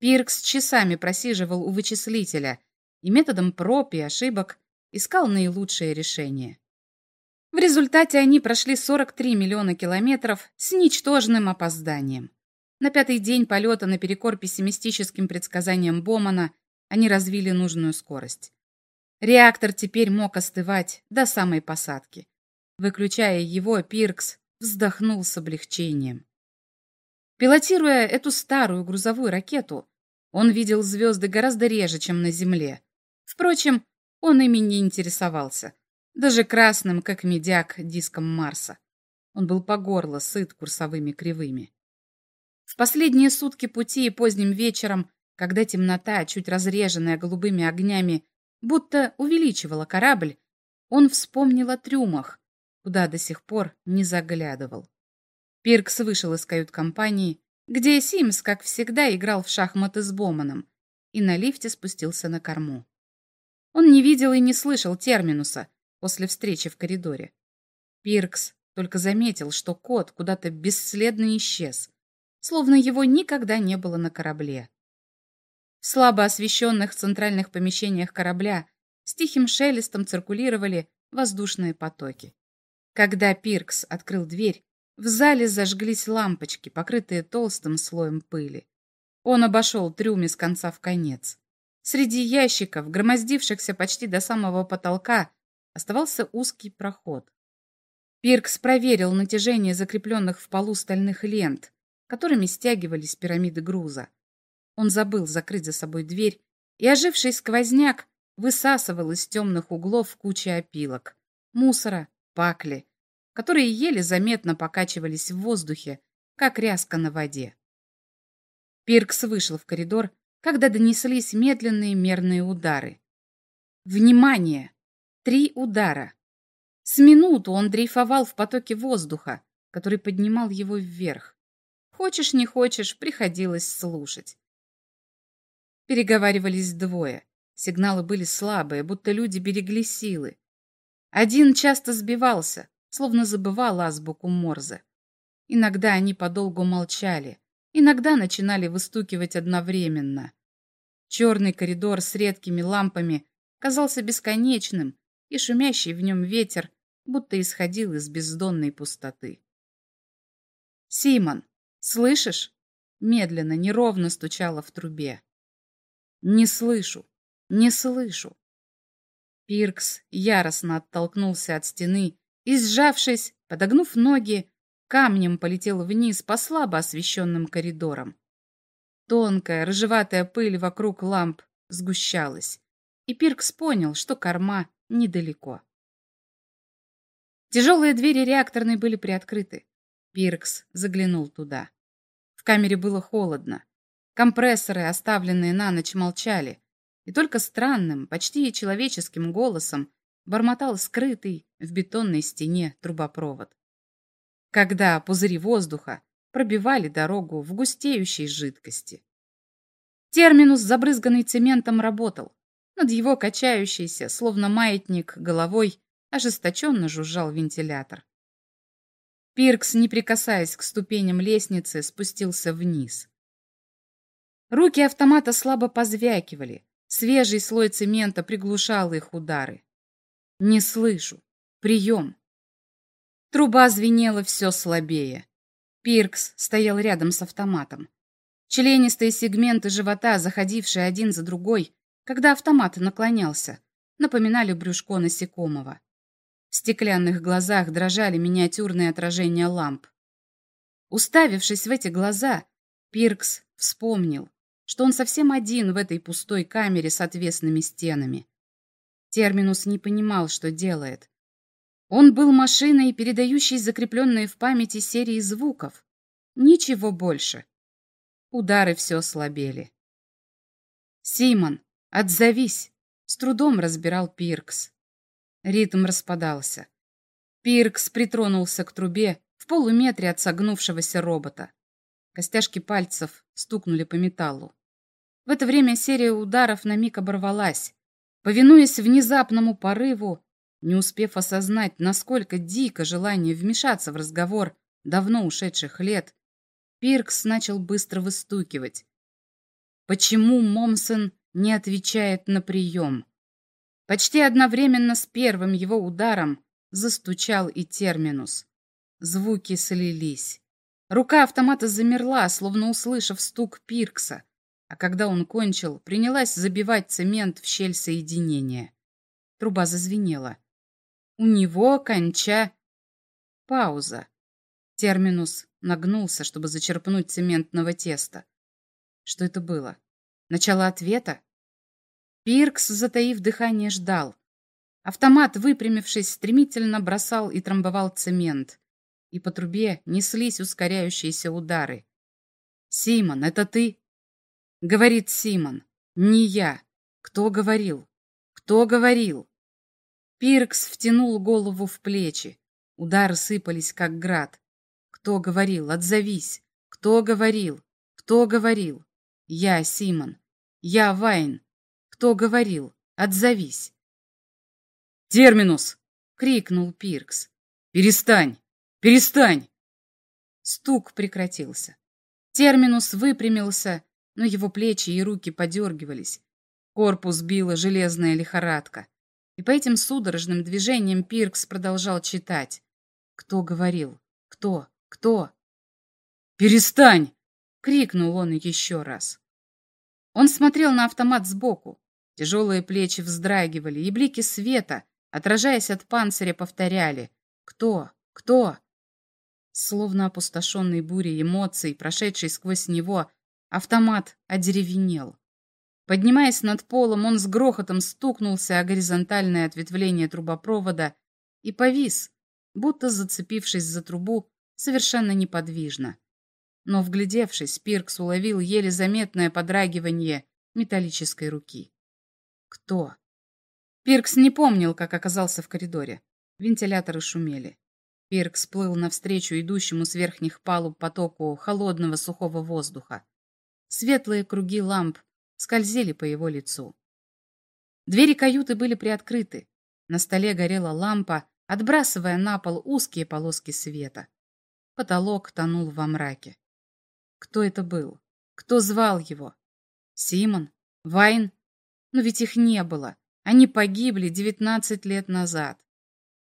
Пиркс часами просиживал у вычислителя и методом проб и ошибок искал наилучшее решение. В результате они прошли 43 миллиона километров с ничтожным опозданием. На пятый день полета наперекор пессимистическим предсказаниям Бомана они развили нужную скорость. Реактор теперь мог остывать до самой посадки. Выключая его, Пиркс вздохнул с облегчением. Пилотируя эту старую грузовую ракету, он видел звезды гораздо реже, чем на Земле. Впрочем, он ими не интересовался, даже красным, как медяк, диском Марса. Он был по горло сыт курсовыми кривыми. В последние сутки пути и поздним вечером, когда темнота, чуть разреженная голубыми огнями, будто увеличивала корабль, он вспомнил о трюмах, куда до сих пор не заглядывал. Пиркс вышел из кают-компании, где Симс, как всегда, играл в шахматы с Боманом, и на лифте спустился на корму. Он не видел и не слышал терминуса после встречи в коридоре. Пиркс только заметил, что кот куда-то бесследно исчез, словно его никогда не было на корабле. В слабо освещенных центральных помещениях корабля с тихим шелестом циркулировали воздушные потоки. Когда Пиркс открыл дверь, в зале зажглись лампочки, покрытые толстым слоем пыли. Он обошел трюм из конца в конец. Среди ящиков, громоздившихся почти до самого потолка, оставался узкий проход. Пиркс проверил натяжение закрепленных в полу стальных лент, которыми стягивались пирамиды груза. Он забыл закрыть за собой дверь, и оживший сквозняк высасывал из темных углов кучи опилок, мусора, пакли, которые еле заметно покачивались в воздухе, как ряска на воде. Пиркс вышел в коридор, когда донеслись медленные мерные удары. Внимание! Три удара. С минуту он дрейфовал в потоке воздуха, который поднимал его вверх. Хочешь, не хочешь, приходилось слушать. Переговаривались двое. Сигналы были слабые, будто люди берегли силы. Один часто сбивался, словно забывал азбуку Морзе. Иногда они подолгу молчали, иногда начинали выстукивать одновременно. Черный коридор с редкими лампами казался бесконечным, и шумящий в нем ветер будто исходил из бездонной пустоты. «Симон, слышишь?» Медленно, неровно стучало в трубе. «Не слышу, не слышу». Пиркс яростно оттолкнулся от стены и, сжавшись, подогнув ноги, камнем полетел вниз по слабо освещенным коридорам. Тонкая, рыжеватая пыль вокруг ламп сгущалась, и Пиркс понял, что корма недалеко. Тяжелые двери реакторной были приоткрыты. Пиркс заглянул туда. В камере было холодно. Компрессоры, оставленные на ночь, молчали, и только странным, почти человеческим голосом бормотал скрытый в бетонной стене трубопровод. Когда пузыри воздуха пробивали дорогу в густеющей жидкости. Терминус, забрызганный цементом, работал. Над его качающейся, словно маятник, головой ожесточенно жужжал вентилятор. Пиркс, не прикасаясь к ступеням лестницы, спустился вниз. Руки автомата слабо позвякивали, Свежий слой цемента приглушал их удары. Не слышу. Прием. Труба звенела все слабее. Пиркс стоял рядом с автоматом. Членистые сегменты живота, заходившие один за другой, когда автомат наклонялся, напоминали брюшко насекомого. В стеклянных глазах дрожали миниатюрные отражения ламп. Уставившись в эти глаза, Пиркс вспомнил, что он совсем один в этой пустой камере с отвесными стенами. Терминус не понимал, что делает. Он был машиной, передающей закрепленные в памяти серии звуков. Ничего больше. Удары все слабели. «Симон, отзовись!» — с трудом разбирал Пиркс. Ритм распадался. Пиркс притронулся к трубе в полуметре от согнувшегося робота. Костяшки пальцев стукнули по металлу. В это время серия ударов на миг оборвалась. Повинуясь внезапному порыву, не успев осознать, насколько дико желание вмешаться в разговор давно ушедших лет, Пиркс начал быстро выстукивать. Почему Момсон не отвечает на прием? Почти одновременно с первым его ударом застучал и терминус. Звуки слились. Рука автомата замерла, словно услышав стук Пиркса, а когда он кончил, принялась забивать цемент в щель соединения. Труба зазвенела. У него конча... Пауза. Терминус нагнулся, чтобы зачерпнуть цементного теста. Что это было? Начало ответа? Пиркс, затаив дыхание, ждал. Автомат, выпрямившись, стремительно бросал и трамбовал цемент. И по трубе неслись ускоряющиеся удары. «Симон, это ты?» Говорит Симон. «Не я. Кто говорил? Кто говорил?» Пиркс втянул голову в плечи. Удары сыпались, как град. Кто говорил? Отзовись. Кто говорил? Кто говорил? Я, Симон. Я, Вайн. Кто говорил? Отзовись. «Терминус!» — крикнул Пиркс. «Перестань! Перестань!» Стук прекратился. Терминус выпрямился, но его плечи и руки подергивались. Корпус била железная лихорадка. И по этим судорожным движениям Пиркс продолжал читать. Кто говорил? Кто? Кто? «Перестань!» — крикнул он еще раз. Он смотрел на автомат сбоку. Тяжелые плечи вздрагивали, и блики света, отражаясь от панциря, повторяли «Кто? Кто?». Словно опустошенный бурей эмоций, прошедший сквозь него, автомат одеревенел. Поднимаясь над полом, он с грохотом стукнулся о горизонтальное ответвление трубопровода и повис, будто зацепившись за трубу, совершенно неподвижно. Но, вглядевшись, Пиркс уловил еле заметное подрагивание металлической руки. Кто? Пиркс не помнил, как оказался в коридоре. Вентиляторы шумели. Пиркс плыл навстречу идущему с верхних палуб потоку холодного сухого воздуха. Светлые круги ламп скользили по его лицу. Двери каюты были приоткрыты. На столе горела лампа, отбрасывая на пол узкие полоски света. Потолок тонул во мраке. Кто это был? Кто звал его? Симон? Вайн? Но ведь их не было. Они погибли девятнадцать лет назад.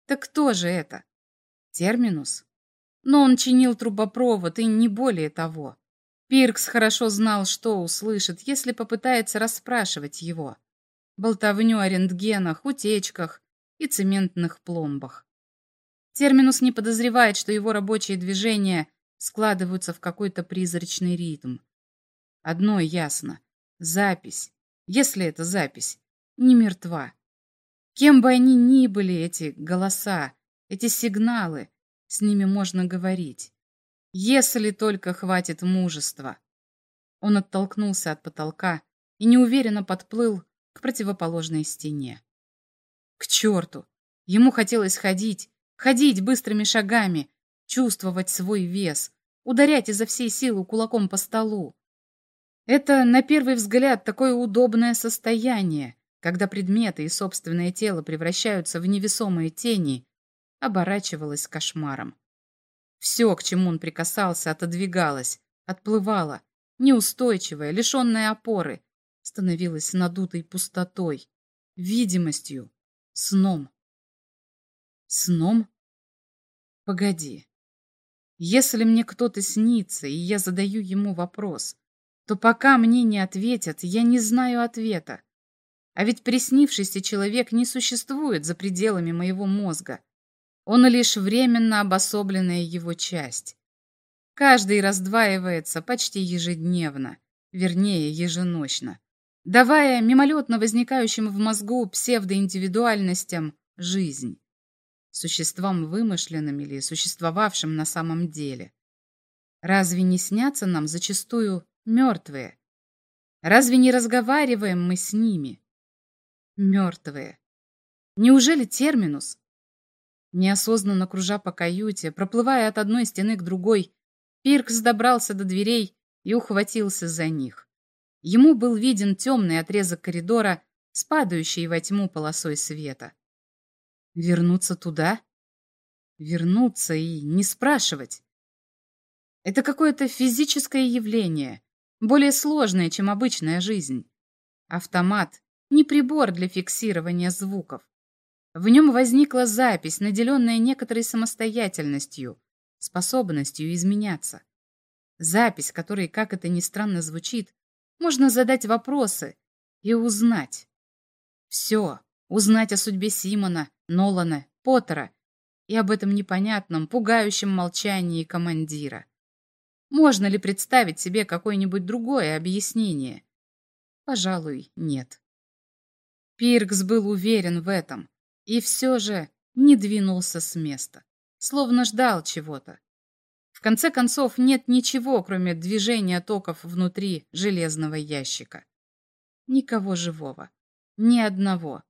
Так кто же это? Терминус? Но он чинил трубопровод и не более того. Пиркс хорошо знал, что услышит, если попытается расспрашивать его. Болтовню о рентгенах, утечках и цементных пломбах. Терминус не подозревает, что его рабочие движения складываются в какой-то призрачный ритм. Одно ясно. Запись, если это запись, не мертва. Кем бы они ни были, эти голоса, эти сигналы, с ними можно говорить. Если только хватит мужества. Он оттолкнулся от потолка и неуверенно подплыл к противоположной стене. К черту! Ему хотелось ходить, ходить быстрыми шагами, чувствовать свой вес, ударять изо всей силы кулаком по столу. Это, на первый взгляд, такое удобное состояние, когда предметы и собственное тело превращаются в невесомые тени, оборачивалось кошмаром. Все, к чему он прикасался, отодвигалось, отплывало, неустойчивое, лишенное опоры, становилась надутой пустотой, видимостью, сном. Сном? Погоди. Если мне кто-то снится, и я задаю ему вопрос, то пока мне не ответят, я не знаю ответа. А ведь приснившийся человек не существует за пределами моего мозга. Он лишь временно обособленная его часть. Каждый раздваивается почти ежедневно, вернее, еженочно, давая мимолетно возникающим в мозгу псевдоиндивидуальностям жизнь, существам вымышленным или существовавшим на самом деле. Разве не снятся нам зачастую мертвые? Разве не разговариваем мы с ними? Мертвые. Неужели терминус? Неосознанно кружа по каюте, проплывая от одной стены к другой, Пиркс добрался до дверей и ухватился за них. Ему был виден темный отрезок коридора с падающей во тьму полосой света. Вернуться туда? Вернуться и не спрашивать. Это какое-то физическое явление, более сложное, чем обычная жизнь. Автомат — не прибор для фиксирования звуков. В нем возникла запись, наделенная некоторой самостоятельностью, способностью изменяться. Запись, которой, как это ни странно звучит, можно задать вопросы и узнать. Все, узнать о судьбе Симона, Нолана, Поттера и об этом непонятном, пугающем молчании командира. Можно ли представить себе какое-нибудь другое объяснение? Пожалуй, нет. Пиркс был уверен в этом и все же не двинулся с места словно ждал чего-то. В конце концов, нет ничего, кроме движения токов внутри железного ящика. Никого живого. Ни одного.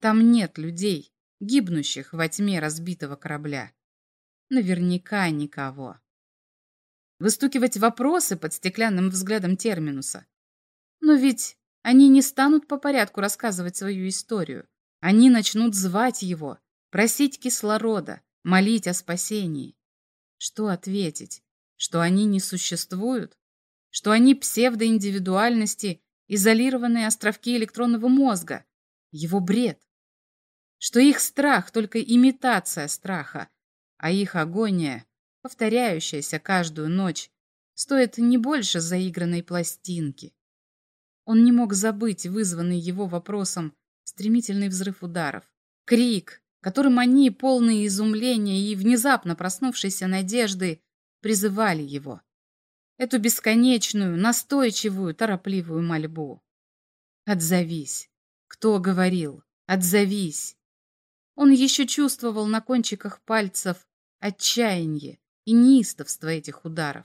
Там нет людей, гибнущих во тьме разбитого корабля. Наверняка никого. Выстукивать вопросы под стеклянным взглядом терминуса. Но ведь они не станут по порядку рассказывать свою историю. Они начнут звать его, просить кислорода, молить о спасении. Что ответить? Что они не существуют? Что они псевдоиндивидуальности, изолированные островки электронного мозга? Его бред? Что их страх — только имитация страха, а их агония, повторяющаяся каждую ночь, стоит не больше заигранной пластинки. Он не мог забыть вызванный его вопросом стремительный взрыв ударов, крик, которым они, полные изумления и внезапно проснувшейся надежды, призывали его. Эту бесконечную, настойчивую, торопливую мольбу. «Отзовись!» Кто говорил? «Отзовись!» Он еще чувствовал на кончиках пальцев отчаяние и неистовство этих ударов.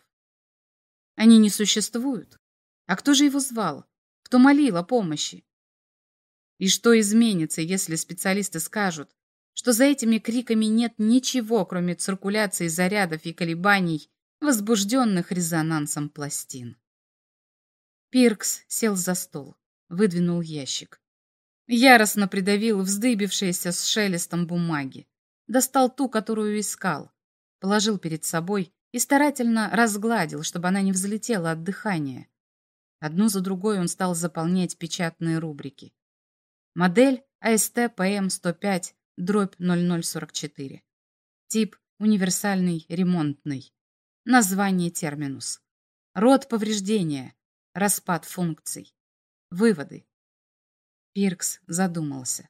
Они не существуют. А кто же его звал? Кто молил о помощи? И что изменится, если специалисты скажут, что за этими криками нет ничего, кроме циркуляции зарядов и колебаний, возбужденных резонансом пластин. Пиркс сел за стол, выдвинул ящик. Яростно придавил вздыбившиеся с шелестом бумаги. Достал ту, которую искал. Положил перед собой и старательно разгладил, чтобы она не взлетела от дыхания. Одну за другой он стал заполнять печатные рубрики. Модель АСТ ПМ-105 дробь 0044. Тип универсальный ремонтный. Название терминус. Род повреждения. Распад функций. Выводы. Пиркс задумался.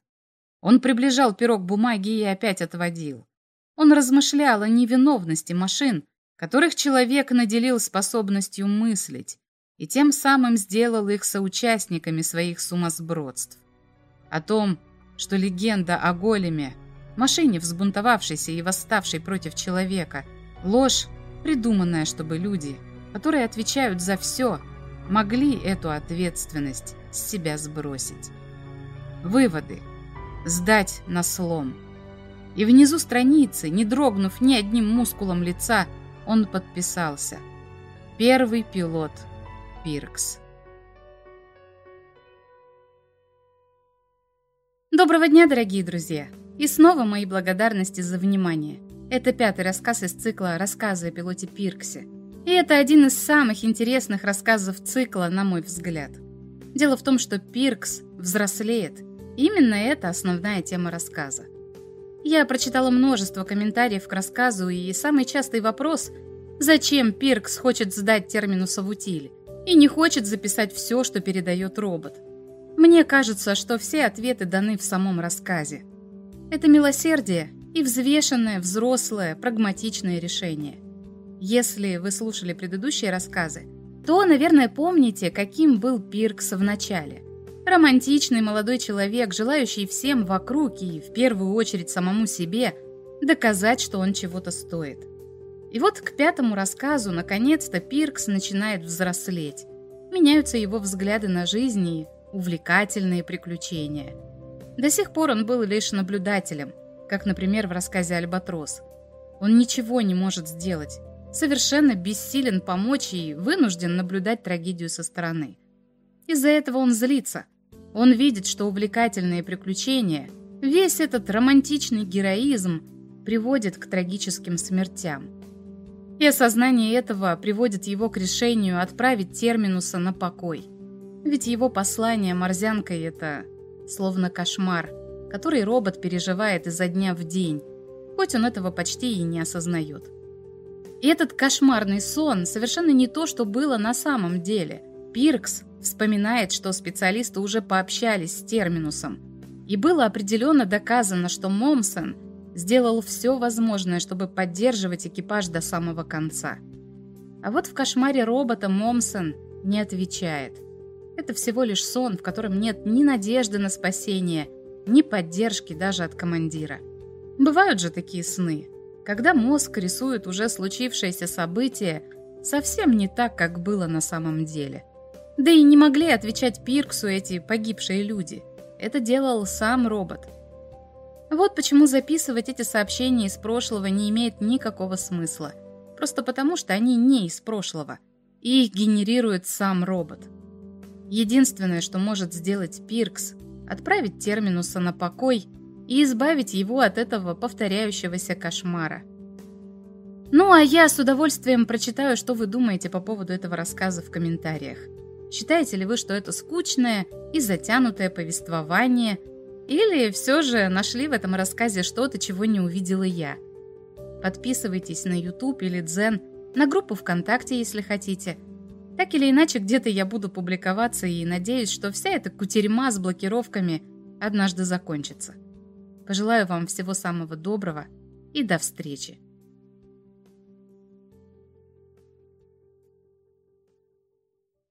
Он приближал пирог бумаги и опять отводил. Он размышлял о невиновности машин, которых человек наделил способностью мыслить, и тем самым сделал их соучастниками своих сумасбродств. О том, что легенда о големе, машине взбунтовавшейся и восставшей против человека, ложь, придуманная, чтобы люди, которые отвечают за все, могли эту ответственность с себя сбросить. Выводы. Сдать на слом. И внизу страницы, не дрогнув ни одним мускулом лица, он подписался. Первый пилот Пиркс. Доброго дня, дорогие друзья! И снова мои благодарности за внимание. Это пятый рассказ из цикла «Рассказы о пилоте Пирксе». И это один из самых интересных рассказов цикла, на мой взгляд. Дело в том, что Пиркс взрослеет. Именно это основная тема рассказа. Я прочитала множество комментариев к рассказу, и самый частый вопрос – зачем Пиркс хочет сдать терминуса в и не хочет записать все, что передает робот? Мне кажется, что все ответы даны в самом рассказе. Это милосердие и взвешенное, взрослое, прагматичное решение. Если вы слушали предыдущие рассказы, то, наверное, помните, каким был Пиркс в начале. Романтичный молодой человек, желающий всем вокруг и, в первую очередь, самому себе, доказать, что он чего-то стоит. И вот к пятому рассказу, наконец-то, Пиркс начинает взрослеть. Меняются его взгляды на жизнь и увлекательные приключения. До сих пор он был лишь наблюдателем, как, например, в рассказе «Альбатрос». Он ничего не может сделать, совершенно бессилен помочь и вынужден наблюдать трагедию со стороны. Из-за этого он злится. Он видит, что увлекательные приключения, весь этот романтичный героизм приводит к трагическим смертям. И осознание этого приводит его к решению отправить Терминуса на покой. Ведь его послание морзянкой – это словно кошмар, который робот переживает изо дня в день, хоть он этого почти и не осознает. И этот кошмарный сон совершенно не то, что было на самом деле. Пиркс вспоминает, что специалисты уже пообщались с Терминусом. И было определенно доказано, что Момсон сделал все возможное, чтобы поддерживать экипаж до самого конца. А вот в кошмаре робота Момсон не отвечает. Это всего лишь сон, в котором нет ни надежды на спасение, ни поддержки даже от командира. Бывают же такие сны, когда мозг рисует уже случившееся событие совсем не так, как было на самом деле. Да и не могли отвечать Пирксу эти погибшие люди. Это делал сам робот. Вот почему записывать эти сообщения из прошлого не имеет никакого смысла. Просто потому, что они не из прошлого. И их генерирует сам робот. Единственное, что может сделать Пиркс – отправить Терминуса на покой – и избавить его от этого повторяющегося кошмара. Ну, а я с удовольствием прочитаю, что вы думаете по поводу этого рассказа в комментариях. Считаете ли вы, что это скучное и затянутое повествование, или все же нашли в этом рассказе что-то, чего не увидела я? Подписывайтесь на YouTube или Дзен, на группу ВКонтакте, если хотите. Так или иначе, где-то я буду публиковаться и надеюсь, что вся эта кутерьма с блокировками однажды закончится. Пожелаю вам всего самого доброго и до встречи.